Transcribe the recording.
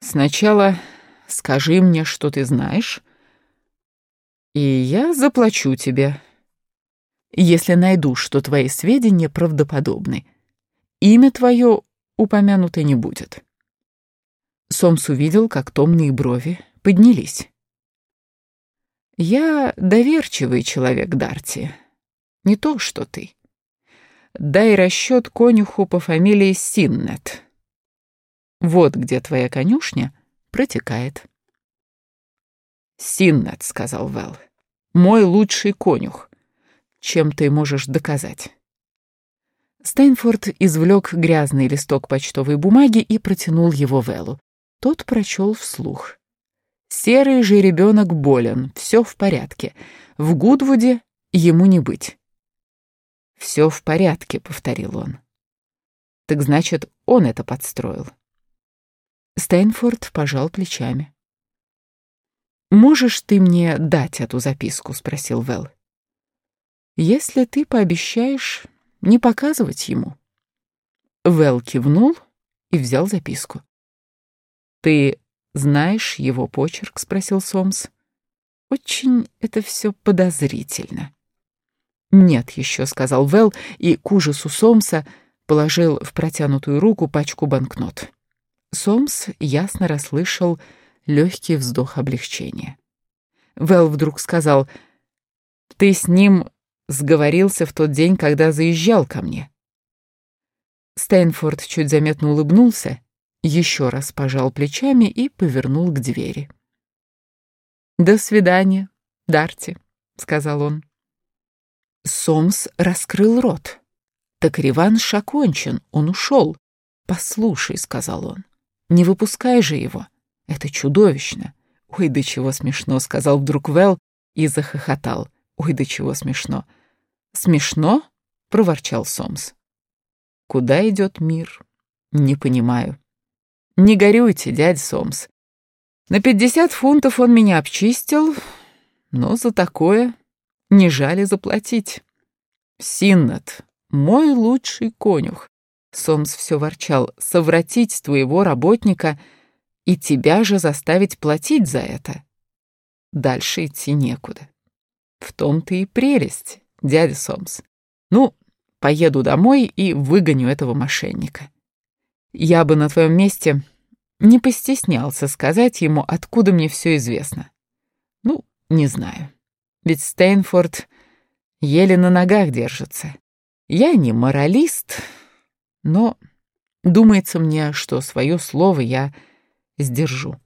Сначала скажи мне, что ты знаешь, и я заплачу тебе, если найду, что твои сведения правдоподобны. Имя твое упомянуто не будет. Сомс увидел, как томные брови поднялись. «Я доверчивый человек, Дарти. Не то, что ты. Дай расчет конюху по фамилии Синнет. Вот где твоя конюшня протекает». «Синнет», — сказал Вэл, — «мой лучший конюх. Чем ты можешь доказать?» Стейнфорд извлек грязный листок почтовой бумаги и протянул его Вэллу. Тот прочел вслух. Серый же ребенок болен, все в порядке. В Гудвуде ему не быть. «Все в порядке», — повторил он. «Так значит, он это подстроил». Стейнфорд пожал плечами. «Можешь ты мне дать эту записку?» — спросил Вэл. «Если ты пообещаешь не показывать ему». Вэл кивнул и взял записку. «Ты знаешь его почерк?» — спросил Сомс. «Очень это все подозрительно». «Нет еще», — сказал Вэл, и к ужасу Сомса положил в протянутую руку пачку банкнот. Сомс ясно расслышал легкий вздох облегчения. Вэл вдруг сказал, «Ты с ним сговорился в тот день, когда заезжал ко мне». Стейнфорд чуть заметно улыбнулся еще раз пожал плечами и повернул к двери. «До свидания, Дарти», — сказал он. Сомс раскрыл рот. Так реванш окончен, он ушел. «Послушай», — сказал он, — «не выпускай же его. Это чудовищно». «Ой, до чего смешно», — сказал вдруг Вэл и захохотал. «Ой, до чего смешно». «Смешно?» — проворчал Сомс. «Куда идет мир? Не понимаю». Не горюйте, дядя Сомс. На пятьдесят фунтов он меня обчистил, но за такое не жали заплатить. Синнет, мой лучший конюх. Сомс все ворчал, совратить твоего работника и тебя же заставить платить за это. Дальше идти некуда. В том-то и прелесть, дядя Сомс. Ну, поеду домой и выгоню этого мошенника. Я бы на твоем месте не постеснялся сказать ему, откуда мне все известно. Ну, не знаю. Ведь Стейнфорд еле на ногах держится. Я не моралист, но думается мне, что свое слово я сдержу.